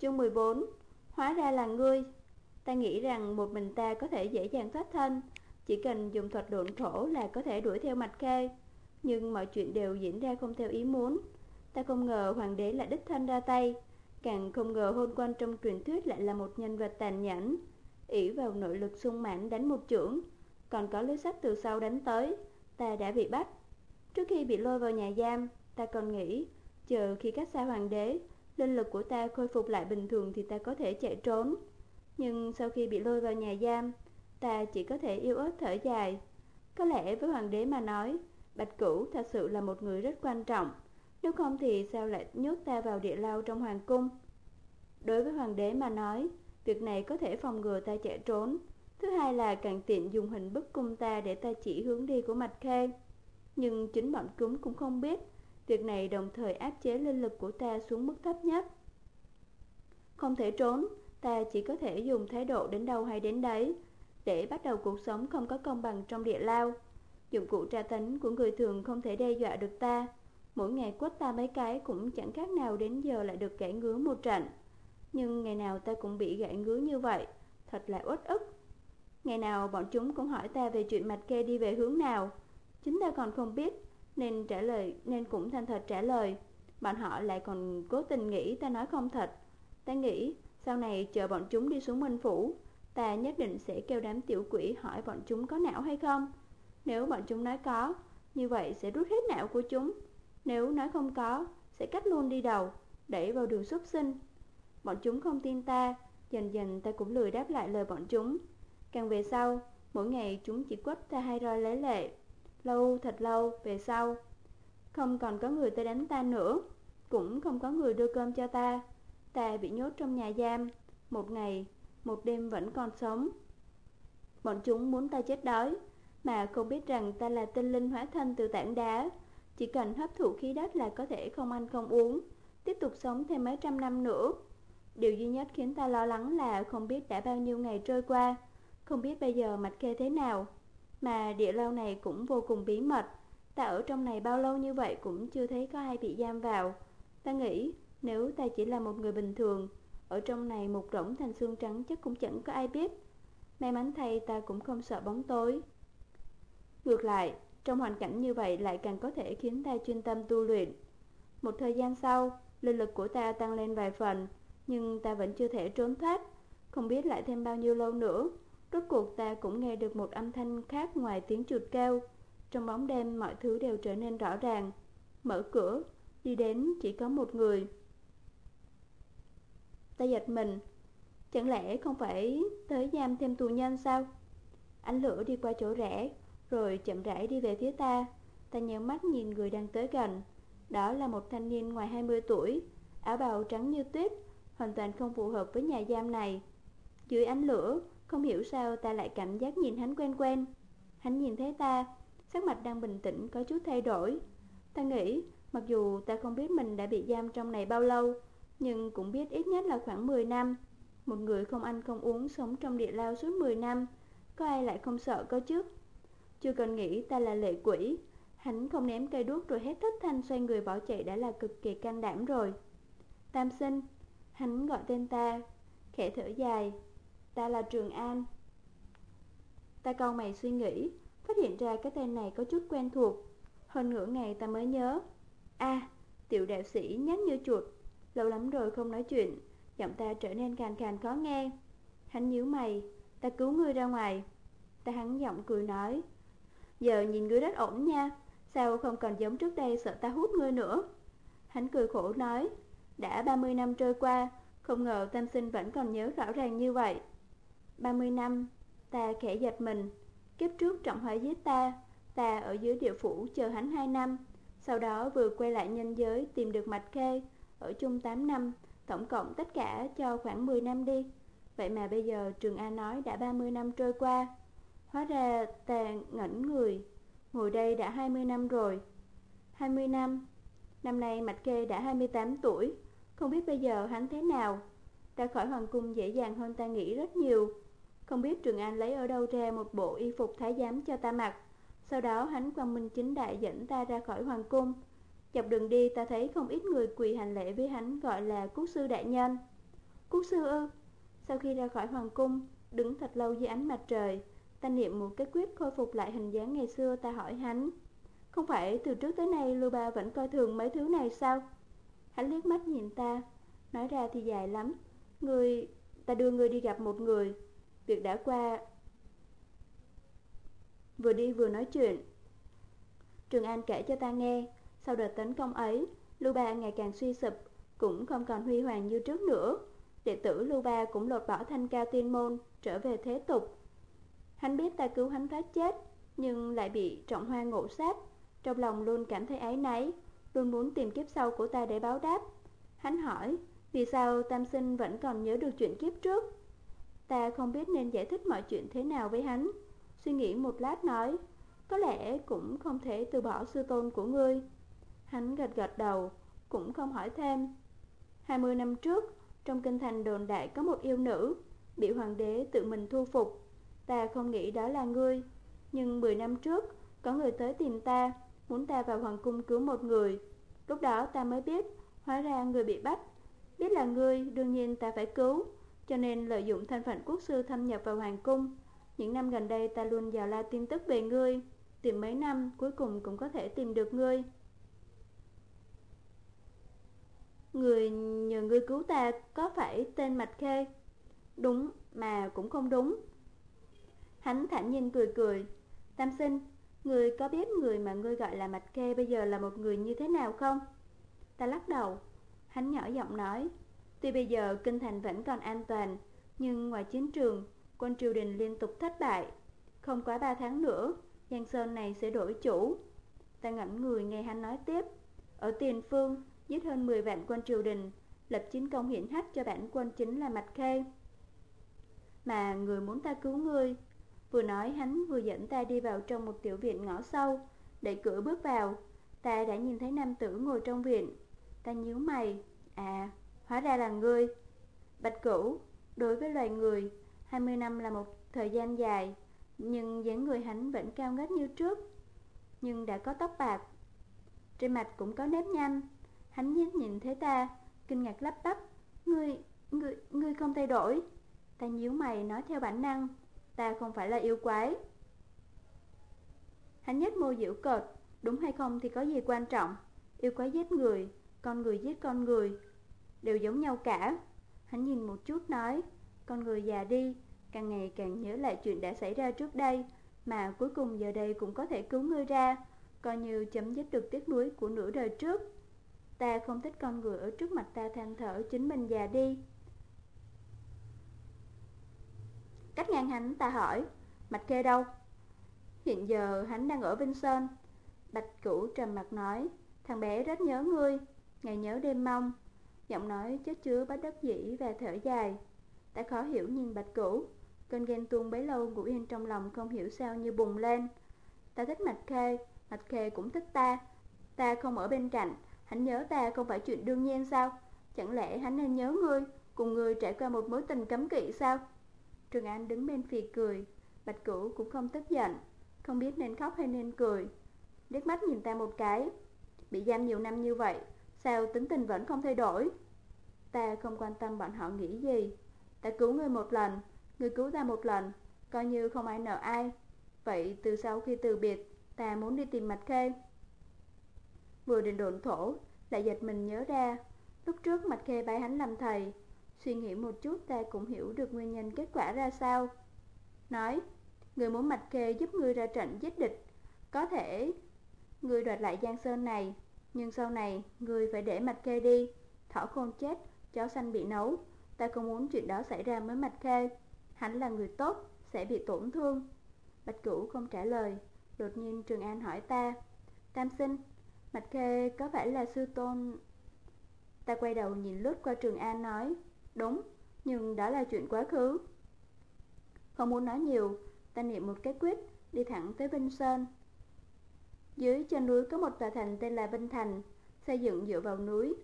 Chương 14 Hóa ra là ngươi. Ta nghĩ rằng một mình ta có thể dễ dàng thoát thân, Chỉ cần dùng thuật độn thổ là có thể đuổi theo mạch khê. Nhưng mọi chuyện đều diễn ra không theo ý muốn. Ta không ngờ hoàng đế lại đích thân ra tay, Càng không ngờ hôn quan trong truyền thuyết lại là một nhân vật tàn nhẫn. Ỷ vào nội lực sung mãn đánh một chưởng, Còn có lưới sắt từ sau đánh tới, Ta đã bị bắt. Trước khi bị lôi vào nhà giam, Ta còn nghĩ, Chờ khi cách xa hoàng đế Linh lực của ta khôi phục lại bình thường Thì ta có thể chạy trốn. Nhưng sau khi bị lôi vào nhà giam, Ta chỉ có thể yêu ớt thở dài. Có lẽ với hoàng đế mà nói, Bạch Cửu thật sự là một người rất quan trọng. Nếu không thì sao lại nhốt ta vào địa lao trong hoàng cung? Đối với hoàng đế mà nói, Việc này có thể phòng ngừa ta chạy trốn. Thứ hai là càng tiện dùng hình bức cung ta để ta chỉ hướng đi của mạch khe. Nhưng chính bọn chúng cũng không biết Việc này đồng thời áp chế linh lực của ta xuống mức thấp nhất. Không thể trốn, Ta chỉ có thể dùng thái độ đến đâu hay đến đấy, Để bắt đầu cuộc sống không có công bằng trong địa lao. Dụng cụ tra tấn của người thường không thể đe dọa được ta. Mỗi ngày quất ta mấy cái cũng chẳng khác nào đến giờ lại được gãy ngứa một trận. Nhưng ngày nào ta cũng bị gãy ngứa như vậy, Thật là uất ức. Ngày nào bọn chúng cũng hỏi ta về chuyện mạch kê đi về hướng nào. Chính ta còn không biết nên trả lời, nên cũng thành thật trả lời. Bọn họ lại còn cố tình nghĩ ta nói không thật. Ta nghĩ, sau này chờ bọn chúng đi xuống Minh Phủ, Ta nhất định sẽ kêu đám tiểu quỷ hỏi bọn chúng có não hay không. Nếu bọn chúng nói có, Như vậy sẽ rút hết não của chúng. Nếu nói không có, Sẽ cắt luôn đi đầu, Đẩy vào đường xuất sinh. Bọn chúng không tin ta, Dần dần ta cũng lười đáp lại lời bọn chúng. Càng về sau, Mỗi ngày chúng chỉ quất ta hai roi lấy lệ. Lâu thật lâu về sau. Không còn có người tới đánh ta nữa Cũng không có người đưa cơm cho ta. Ta bị nhốt trong nhà giam. Một ngày, một đêm vẫn còn sống. Bọn chúng muốn ta chết đói Mà không biết rằng ta là tinh linh hóa thân từ tảng đá. Chỉ cần hấp thụ khí đất là có thể không ăn không uống Tiếp tục sống thêm mấy trăm năm nữa. Điều duy nhất khiến ta lo lắng là không biết đã bao nhiêu ngày trôi qua Không biết bây giờ mạch kê thế nào. Mà địa lao này cũng vô cùng bí mật. Ta ở trong này bao lâu như vậy cũng chưa thấy có ai bị giam vào. Ta nghĩ nếu ta chỉ là một người bình thường Ở trong này một rỗng thành xương trắng chắc cũng chẳng có ai biết. May mắn thay ta cũng không sợ bóng tối. Ngược lại, trong hoàn cảnh như vậy lại càng có thể khiến ta chuyên tâm tu luyện. Một thời gian sau, linh lực của ta tăng lên vài phần Nhưng ta vẫn chưa thể trốn thoát. Không biết lại thêm bao nhiêu lâu nữa. Rốt cuộc ta cũng nghe được một âm thanh khác ngoài tiếng chuột kêu Trong bóng đêm mọi thứ đều trở nên rõ ràng. Mở cửa, đi đến chỉ có một người. Ta giật mình. Chẳng lẽ không phải tới giam thêm tù nhân sao? Ánh lửa đi qua chỗ rẽ Rồi chậm rãi đi về phía ta. Ta nhớ mắt nhìn người đang tới gần. Đó là một thanh niên ngoài 20 tuổi Áo bào trắng như tuyết Hoàn toàn không phù hợp với nhà giam này. Dưới ánh lửa không hiểu sao ta lại cảm giác nhìn hắn quen quen Hắn nhìn thấy ta Sắc mặt đang bình tĩnh có chút thay đổi Ta nghĩ Mặc dù ta không biết mình đã bị giam trong này bao lâu nhưng cũng biết ít nhất là khoảng 10 năm. Một người không ăn không uống sống trong địa lao suốt 10 năm, có ai lại không sợ có chứ? Chưa cần nghĩ ta là lệ quỷ, hắn không ném cây đuốc rồi hét thất thanh xoay người bỏ chạy đã là cực kỳ can đảm rồi. Tam sinh, hắn gọi tên ta, khẽ thở dài, ta là Trường An. Ta câu mày suy nghĩ, phát hiện ra cái tên này có chút quen thuộc. Hơn nửa ngày ta mới nhớ. a tiểu đạo sĩ nhát như chuột, Lâu lắm rồi không nói chuyện Giọng ta trở nên càng càng khó nghe Hắn nhíu mày Ta cứu ngươi ra ngoài Ta hắn giọng cười nói Giờ nhìn ngươi rất ổn nha Sao không còn giống trước đây sợ ta hút ngươi nữa Hắn cười khổ nói Đã 30 năm trôi qua Không ngờ tam sinh vẫn còn nhớ rõ ràng như vậy 30 năm Ta khẽ giật mình Kiếp trước trọng hỏi giết ta Ta ở dưới địa phủ chờ hắn 2 năm Sau đó vừa quay lại nhân giới Tìm được mạch khê ở chung 8 năm, tổng cộng tất cả cho khoảng 10 năm đi. Vậy mà bây giờ Trường A nói đã 30 năm trôi qua. Hóa ra ta ngẩn người, ngồi đây đã 20 năm rồi. 20 năm, năm nay Mạch Kê đã 28 tuổi, không biết bây giờ hắn thế nào. Ra khỏi hoàng cung dễ dàng hơn ta nghĩ rất nhiều. Không biết Trường An lấy ở đâu ra một bộ y phục thái giám cho ta mặc. Sau đó hắn quang minh chính đại dẫn ta ra khỏi hoàng cung. Dọc đường đi ta thấy không ít người quỳ hành lễ với hắn gọi là quốc sư đại nhân. Quốc sư ư Sau khi ra khỏi hoàng cung, Đứng thật lâu dưới ánh mặt trời, Ta niệm một cái quyết khôi phục lại hình dáng ngày xưa Ta hỏi hắn Không phải từ trước tới nay Lưu Ba vẫn coi thường mấy thứ này sao Hắn liếc mắt nhìn ta, Nói ra thì dài lắm Người, Ta đưa người đi gặp một người Việc đã qua. Vừa đi vừa nói chuyện. Trường An kể cho ta nghe, Sau đợt tấn công ấy, Lưu Ba ngày càng suy sụp, Cũng không còn huy hoàng như trước nữa. Đệ tử Lưu Ba cũng lột bỏ thanh cao tiên môn, Trở về thế tục. Hắn biết ta cứu hắn thoát chết, Nhưng lại bị trọng hoa ngộ sát. Trong lòng luôn cảm thấy áy náy, Luôn muốn tìm kiếp sau của ta để báo đáp. Hắn hỏi, Vì sao Tam Sinh vẫn còn nhớ được chuyện kiếp trước? Ta không biết nên giải thích mọi chuyện thế nào với hắn. Suy nghĩ một lát nói, Có lẽ cũng không thể từ bỏ sư tôn của ngươi. Hắn gật gật đầu, Cũng không hỏi thêm. 20 năm trước, Trong kinh thành đồn đại có một yêu nữ, Bị hoàng đế tự mình thu phục. Ta không nghĩ đó là ngươi, Nhưng 10 năm trước, Có người tới tìm ta, Muốn ta vào hoàng cung cứu một người. Lúc đó ta mới biết, Hóa ra người bị bắt. Biết là ngươi, đương nhiên ta phải cứu. Cho nên lợi dụng thân phận quốc sư thâm nhập vào hoàng cung Những năm gần đây ta luôn dò la tin tức về ngươi. Tìm mấy năm cuối cùng cũng có thể tìm được ngươi. Người nhờ ngươi cứu ta có phải tên Mạch Khê? Đúng mà cũng không đúng. Hắn thản nhiên cười cười. Tam sinh, người có biết người mà ngươi gọi là Mạch Khê bây giờ là một người như thế nào không? Ta lắc đầu. Hắn nhỏ giọng nói. Tuy bây giờ kinh thành vẫn còn an toàn Nhưng ngoài chiến trường Quân triều đình liên tục thất bại Không quá ba tháng nữa Giang Sơn này sẽ đổi chủ Ta ngẩn người nghe hắn nói tiếp Ở tiền phương giết hơn 10 vạn quân triều đình, lập chiến công hiển hách cho bản quân chính là Mạch Khê. Mà người muốn ta cứu ngươi, vừa nói hắn vừa dẫn ta đi vào trong một tiểu viện ngõ sâu, đẩy cửa bước vào, ta đã nhìn thấy nam tử ngồi trong viện. Ta nhíu mày, à, hóa ra là ngươi. Bạch Cửu, đối với loài người, 20 năm là một thời gian dài, nhưng dáng người hắn vẫn cao ngất như trước, nhưng đã có tóc bạc. Trên mặt cũng có nếp nhăn, Hắn nhếch nhìn thấy ta, kinh ngạc lắp bắp. Ngươi, ngươi, ngươi không thay đổi. Ta nhíu mày nói theo bản năng. Ta không phải là yêu quái. Hắn nhếch môi dữ cợt. Đúng hay không thì có gì quan trọng. Yêu quái giết người, con người giết con người. Đều giống nhau cả. Hắn nhìn một chút nói. Con người già đi, càng ngày càng nhớ lại chuyện đã xảy ra trước đây. Mà cuối cùng giờ đây cũng có thể cứu ngươi ra. Coi như chấm dứt được tiếc nuối của nửa đời trước. Ta không thích con người ở trước mặt ta than thở chính mình già đi Cách ngang hắn ta hỏi Mạch kê đâu Hiện giờ hắn đang ở Vinh Sơn Bạch cửu trầm mặt nói Thằng bé rất nhớ ngươi Ngày nhớ đêm mong Giọng nói chất chứa bất đắc dĩ và thở dài. Ta khó hiểu nhìn bạch cửu. Cơn ghen tuông bấy lâu ngủ yên trong lòng không hiểu sao như bùng lên. Ta thích Mạch Khê Mạch Khê cũng thích ta. Ta không ở bên cạnh, Hắn nhớ ta không phải chuyện đương nhiên sao? Chẳng lẽ hắn nên nhớ ngươi, Cùng ngươi trải qua một mối tình cấm kỵ sao? Trường An đứng bên phì cười. Bạch Cửu cũng không tức giận, Không biết nên khóc hay nên cười. Đứt mắt nhìn ta một cái. Bị giam nhiều năm như vậy Sao tính tình vẫn không thay đổi? Ta không quan tâm bọn họ nghĩ gì. Ta cứu người một lần, người cứu ta một lần, Coi như không ai nợ ai. Vậy từ sau khi từ biệt, Ta muốn đi tìm Mạch Khê. Vừa định độn thổ, Lại giật mình nhớ ra, Lúc trước Mạch Khê bái hắn làm thầy, Suy nghĩ một chút ta cũng hiểu được nguyên nhân kết quả ra sao. Nói, Người muốn Mạch Khê giúp ngươi ra trận giết địch, Có thể Ngươi đoạt lại Giang Sơn này nhưng sau này người phải để Mạch Khê đi. Thỏ khôn chết Chó xanh bị nấu. Ta không muốn chuyện đó xảy ra với Mạch Khê Hắn là người tốt Sẽ bị tổn thương. Bạch Cửu không trả lời. Đột nhiên Trường An hỏi ta Tam sinh Mạch Khê có phải là sư tôn... Ta quay đầu nhìn lướt qua Trường An nói Đúng, nhưng đó là chuyện quá khứ. Không muốn nói nhiều Ta niệm một cái quyết Đi thẳng tới Vinh Sơn. Dưới chân núi có một tòa thành tên là Vinh Thành, Xây dựng dựa vào núi.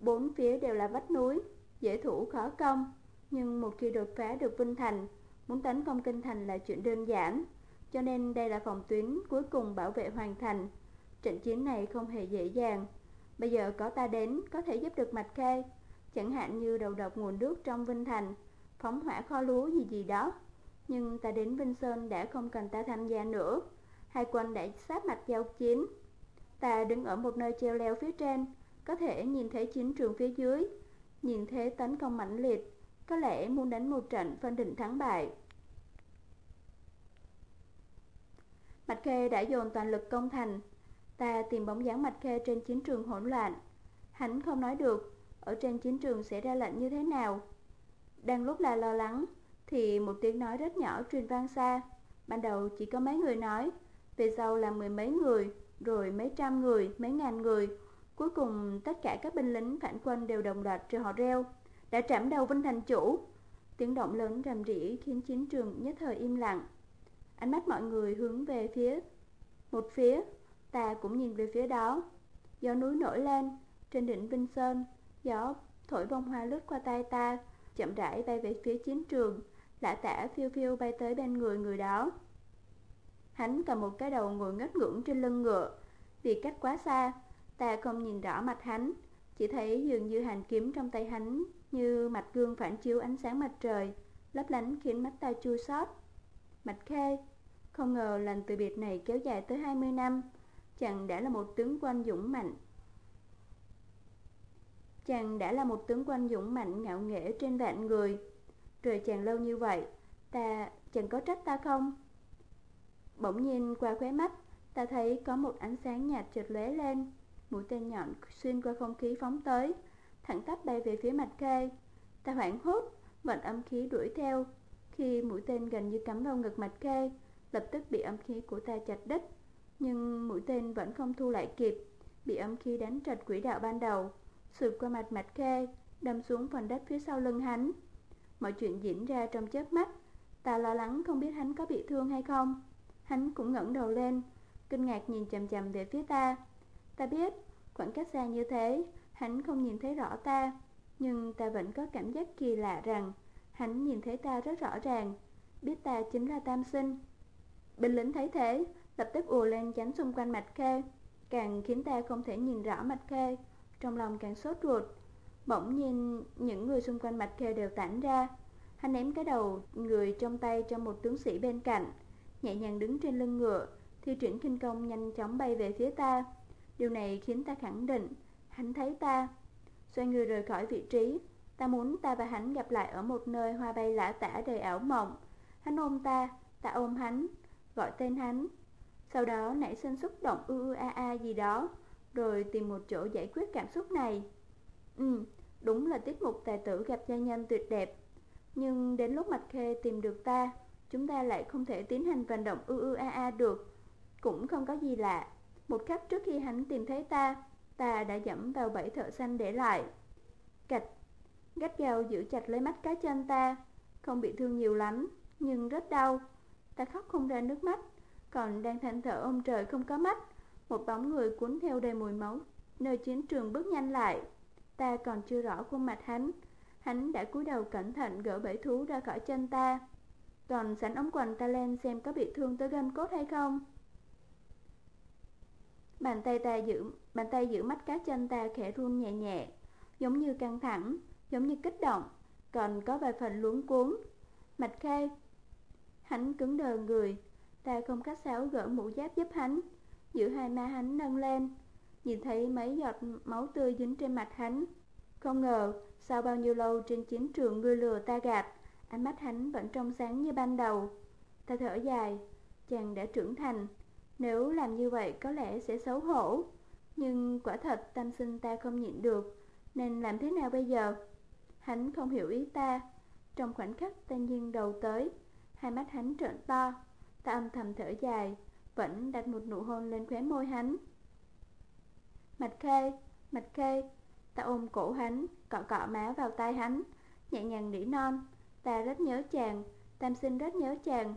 Bốn phía đều là vách núi, Dễ thủ khó công Nhưng một khi đột phá được Vinh Thành, Muốn tấn công kinh thành là chuyện đơn giản. Cho nên đây là phòng tuyến cuối cùng bảo vệ hoàn thành. Trận chiến này không hề dễ dàng. Bây giờ có ta đến, có thể giúp được Mạch Khê. Chẳng hạn như đầu độc nguồn nước trong Vinh Thành, Phóng hỏa kho lúa gì gì đó. Nhưng ta đến Vinh Sơn đã không cần ta tham gia nữa. Hai quân đã sát mặt giao chiến. Ta đứng ở một nơi treo leo phía trên, Có thể nhìn thấy chiến trường phía dưới. Nhìn thấy tấn công mãnh liệt, Có lẽ muốn đánh một trận phân định thắng bại. Mạch Khê đã dồn toàn lực công thành. Ta tìm bóng dáng Mạch Khê trên chiến trường hỗn loạn. Hắn không nói được, Ở trên chiến trường sẽ ra lệnh như thế nào. Đang lúc là lo lắng, Thì một tiếng nói rất nhỏ truyền vang xa. Ban đầu chỉ có mấy người nói về sau là mười mấy người Rồi mấy trăm người, mấy ngàn người. Cuối cùng tất cả các binh lính phản quân đều đồng loạt cho họ reo Đã trảm đầu Vinh Thành Chủ. Tiếng động lớn rầm rỉ khiến chiến trường nhất thời im lặng. Ánh mắt mọi người hướng về phía Một phía Ta cũng nhìn về phía đó. Gió núi nổi lên Trên đỉnh Vinh Sơn Gió thổi bông hoa lướt qua tay ta Chậm rãi bay về phía chiến trường lã tả phiêu phiêu bay tới bên người người đó. Hắn cầm một cái đầu ngồi ngất ngưỡng trên lưng ngựa. Vì cách quá xa Ta không nhìn rõ mặt hắn Chỉ thấy dường như hành kiếm trong tay hắn Như mặt gương phản chiếu ánh sáng mặt trời Lấp lánh khiến mắt ta chua xót. Mạch Khê Không ngờ lần từ biệt này kéo dài tới 20 năm Chàng đã là một tướng quân dũng mạnh. Chàng đã là một tướng quân dũng mạnh ngạo nghễ trên vạn người. Rồi chàng lâu như vậy Ta, chàng có trách ta không? Bỗng nhiên qua khóe mắt, Ta thấy có một ánh sáng nhạt chợt lóe lên. Mũi tên nhọn xuyên qua không khí phóng tới, Thẳng tắp bay về phía mặt khê Ta hoảng hốt, Vận âm khí đuổi theo. Khi mũi tên gần như cắm vào ngực mặt khê Lập tức bị âm khí của ta chặt đứt. Nhưng mũi tên vẫn không thu lại kịp, Bị âm khí đánh trật quỹ đạo ban đầu. Sượt qua mặt mặt khê Đâm xuống phần đất phía sau lưng hắn. Mọi chuyện diễn ra trong chớp mắt. Ta lo lắng không biết hắn có bị thương hay không. Hắn cũng ngẩng đầu lên, Kinh ngạc nhìn chầm chầm về phía ta. Ta biết, khoảng cách xa như thế, Hắn không nhìn thấy rõ ta, Nhưng ta vẫn có cảm giác kỳ lạ rằng Hắn nhìn thấy ta rất rõ ràng, Biết ta chính là Tam Sinh. Binh lính thấy thế, Lập tức ùa lên chắn xung quanh mạch khê, Càng khiến ta không thể nhìn rõ mạch khê, Trong lòng càng sốt ruột. Bỗng nhiên, những người xung quanh mạch khê đều tản ra. Hắn ném cái đầu người trong tay cho một tướng sĩ bên cạnh Nhẹ nhàng đứng trên lưng ngựa Thi triển kinh công nhanh chóng bay về phía ta. Điều này khiến ta khẳng định Hắn thấy ta. Xoay người rời khỏi vị trí Ta muốn ta và hắn gặp lại ở một nơi hoa bay lả tả đầy ảo mộng. Hắn ôm ta, ta ôm hắn Gọi tên hắn. Sau đó nảy sinh xúc động ư ư a a gì đó Rồi tìm một chỗ giải quyết cảm xúc này. Ừ, đúng là tiết mục tài tử gặp gia nhân tuyệt đẹp. Nhưng đến lúc Mạch Khê tìm được ta Chúng ta lại không thể tiến hành vận động ư ư a a được. Cũng không có gì lạ. Một khắc trước khi hắn tìm thấy ta Ta đã dẫm vào bẫy thợ xanh để lại. Cạch. Gắt gao giữ chặt lấy mắt cá chân ta. Không bị thương nhiều lắm, Nhưng rất đau. Ta khóc không ra nước mắt. Còn đang than thở ôm trời không có mắt, Một bóng người cuốn theo đầy mùi máu. Nơi chiến trường bước nhanh lại. Ta còn chưa rõ khuôn mặt hắn. Hắn đã cúi đầu cẩn thận gỡ bẫy thú ra khỏi chân ta. Còn sẵn ống quần ta lên xem có bị thương tới gân cốt hay không Bàn tay ta giữ bàn tay giữ mắt cá chân ta khẽ run nhẹ nhẹ, giống như căng thẳng, giống như kích động, còn có vài phần luống cuốn. Mạch Khê, hắn cứng đờ người, ta không cách sáo gỡ mũ giáp giúp hắn, giữ hai má hắn nâng lên, nhìn thấy mấy giọt máu tươi dính trên mặt hắn. Không ngờ, sau bao nhiêu lâu trên chiến trường ngươi lừa ta gạt, ánh mắt hắn vẫn trong sáng như ban đầu. Ta thở dài, chàng đã trưởng thành, nếu làm như vậy có lẽ sẽ xấu hổ. Nhưng quả thật tam sinh ta không nhịn được Nên làm thế nào bây giờ? Hắn không hiểu ý ta. Trong khoảnh khắc ta nghiêng đầu tới Hai mắt hắn trợn to. Ta âm thầm thở dài Vẫn đặt một nụ hôn lên khóe môi hắn. Mạch khê Mạch khê Ta ôm cổ hắn Cọ cọ má vào tay hắn Nhẹ nhàng nỉ non. Ta rất nhớ chàng, Tam sinh rất nhớ chàng.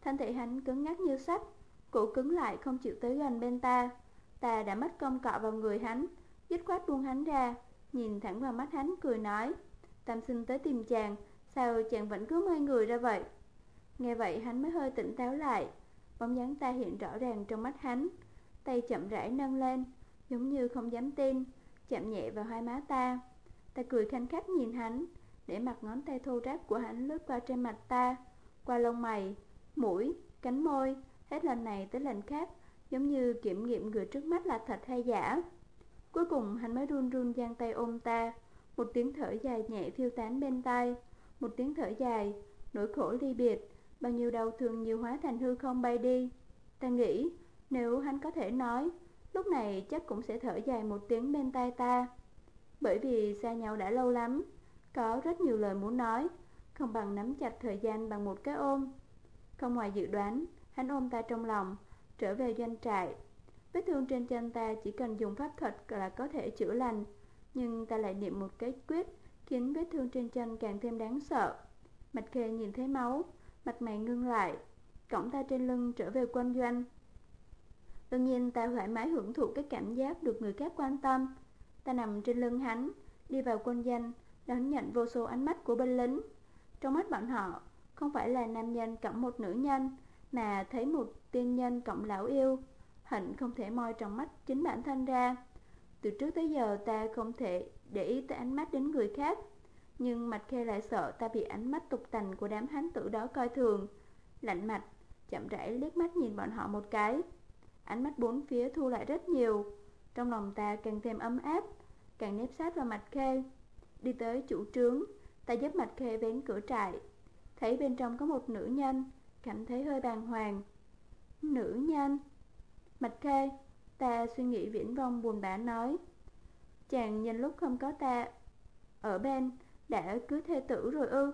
Thân thể hắn cứng ngắc như sắt, cụ cứng lại không chịu tới gần bên ta. Ta đã mất công cọ vào người hắn, Dứt khoát buông hắn ra, Nhìn thẳng vào mắt hắn, cười nói, Tam sinh tới tìm chàng, Sao chàng vẫn cứ mê người ra vậy? Nghe vậy hắn mới hơi tỉnh táo lại, Bóng dáng ta hiện rõ ràng trong mắt hắn. Tay chậm rãi nâng lên, Giống như không dám tin, Chạm nhẹ vào hai má ta. Ta cười khanh khách nhìn hắn để mặt ngón tay thô ráp của hắn lướt qua trên mặt ta Qua lông mày, mũi, cánh môi Hết lần này tới lần khác Giống như kiểm nghiệm người trước mắt là thật hay giả. Cuối cùng hắn mới run run giang tay ôm ta Một tiếng thở dài nhẹ phiêu tán bên tai Một tiếng thở dài Nỗi khổ ly biệt Bao nhiêu đau thương nhiều hóa thành hư không bay đi. Ta nghĩ nếu hắn có thể nói Lúc này chắc cũng sẽ thở dài một tiếng bên tai ta. Bởi vì xa nhau đã lâu lắm có rất nhiều lời muốn nói. Không bằng nắm chặt thời gian bằng một cái ôm. Không ngoài dự đoán, Hắn ôm ta trong lòng, Trở về doanh trại. Vết thương trên chân ta chỉ cần dùng pháp thuật là có thể chữa lành, Nhưng ta lại niệm một cái quyết Khiến vết thương trên chân càng thêm đáng sợ. Mạch khê nhìn thấy máu, Mặt mày ngưng lại Cổng ta trên lưng trở về quân doanh. Đương nhiên, ta thoải mái hưởng thụ cái cảm giác được người khác quan tâm. Ta nằm trên lưng hắn, Đi vào quân doanh. Đón nhận vô số ánh mắt của binh lính. Trong mắt bọn họ Không phải là nam nhân cộng một nữ nhân Mà thấy một tiên nhân cộng lão yêu. Hạnh không thể moi trong mắt chính bản thân ra. Từ trước tới giờ ta không thể để ý tới ánh mắt đến người khác. Nhưng mặt khê lại sợ ta bị ánh mắt tục tành của đám hán tử đó coi thường. Lạnh mặt, chậm rãi liếc mắt nhìn bọn họ một cái. Ánh mắt bốn phía thu lại rất nhiều. Trong lòng ta càng thêm ấm áp Càng nếp sát vào mặt khê. Đi tới chủ trướng, Ta giúp mạch khê vén cửa trại. Thấy bên trong có một nữ nhân, Cảm thấy hơi bàng hoàng. Nữ nhân? Mạch khê, Ta suy nghĩ viễn vong buồn bã nói. Chàng nhìn lúc không có ta, Ở bên Đã cưới thê tử rồi ư?